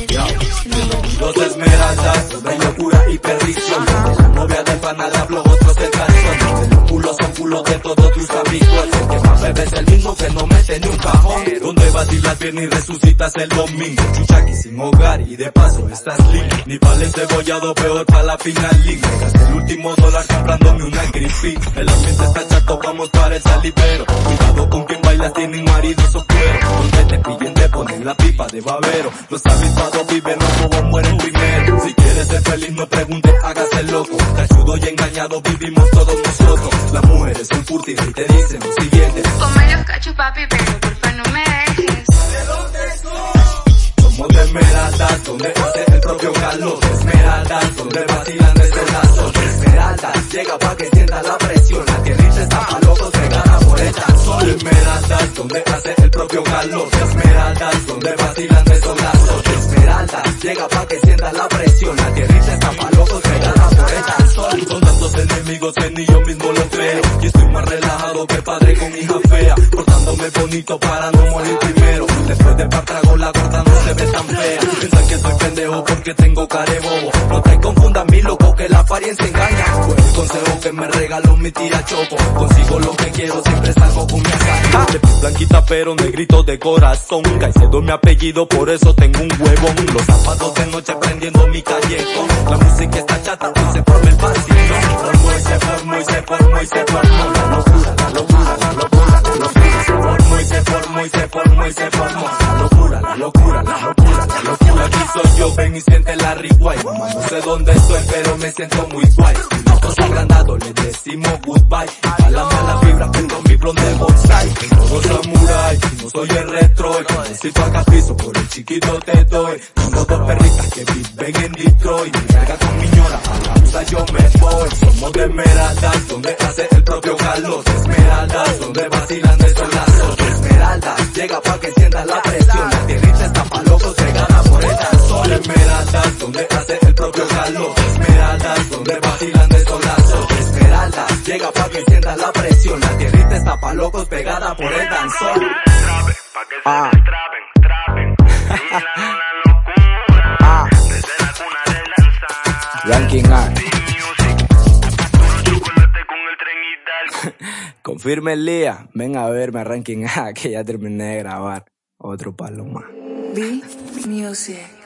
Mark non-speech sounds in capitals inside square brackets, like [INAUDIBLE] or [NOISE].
Los esmeraldas, de locura y perdición. Novia del pana le habló otros el calzón. Los culos son culos de todos tus amigos. El que más bebe es el mismo que no mete ni un cajón. Donde vacilas bien y resucitas el domingo. Chuchaki sin hogar y de paso estás lindo. Ni vale cebollado, peor para la final link. el último dólar comprándome una grippy. El ambiente está chato, vamos para el salivero. Cuidado con quien bailas, tienen marido soplero. Donde te pillen te ponen la pipa de babero. Los avispados viven, los bobos mueren primero. Si quieres ser feliz, no pregunte, hágase loco. Ayudo y engañado vivimos todos nosotros. Las mujeres son furtivas y te dicen lo siguiente. Come los cachos, papi, pero porfa no me dejes. ¿De dónde? Somos de Esmeraldas, donde hace el propio Carlos. Esmeraldas, donde vacilan de solazos. Esmeraldas, llega pa' que sienta la presión. La tierrita está pa' locos, se gana por el sol. Esmeraldas, donde hace el propio Carlos. Donde vacilan de solazos. Esmeraldas, llega pa' que sienta la presión. La tierrita está pa' locos, se gana por el sol. Son tantos enemigos que ni yo mismo lo creo. Y estoy más relajado que padre con hija fea. Portándome bonito para no morir primero. Después de par trago la gorda no se ve tan fea. Piensan que soy pendejo porque tengo bobo No te confundas mi loco que la apariencia engaña. Fue el consejo que me regaló mi tía Choco. Consigo lo que quiero, siempre salgo con mi hazaña. Blanquita pero negrito de corazón. Caicedo mi apellido, por eso tengo un huevón. Los zapatos de noche prendiendo mi callejón. La música está chata, y se forma el vacío. Formó y se formó y se formó y se formó. La locura, la locura, la locura, la locura. Se formó y se formó y se formó y se formó. La locura, la locura, la locura, soy yo, ven y siente la riguay. No sé dónde estoy, pero me siento muy guay. Nosotros agrandado, le decimos goodbye. A la mala vibra, tengo mi blonde bonsai. Todo samurai, no soy el retro. Necesito acá piso, por el chiquito te doy. Tengo dos perritas que viven en Detroit. Mi verga con mi ñora, a la usa yo me voy. Somos de Esmeraldas, donde hace el propio Carlos. Esmeraldas, donde vacilan de solazos. Donde vacilan de solazos. Esmeraldas, llega pa' que sienta la presión. La tierrita está pa' locos, pegada por el danzón. Trapen, pa' que se destrapen, trapen. Bailan una locura. Ah. Desde la [LAUGHS] cuna del danzar. Ranking A. Confirme el día. Ven a verme a Ranking A, [LAUGHS] que ya terminé de grabar. Otro paloma. B Music.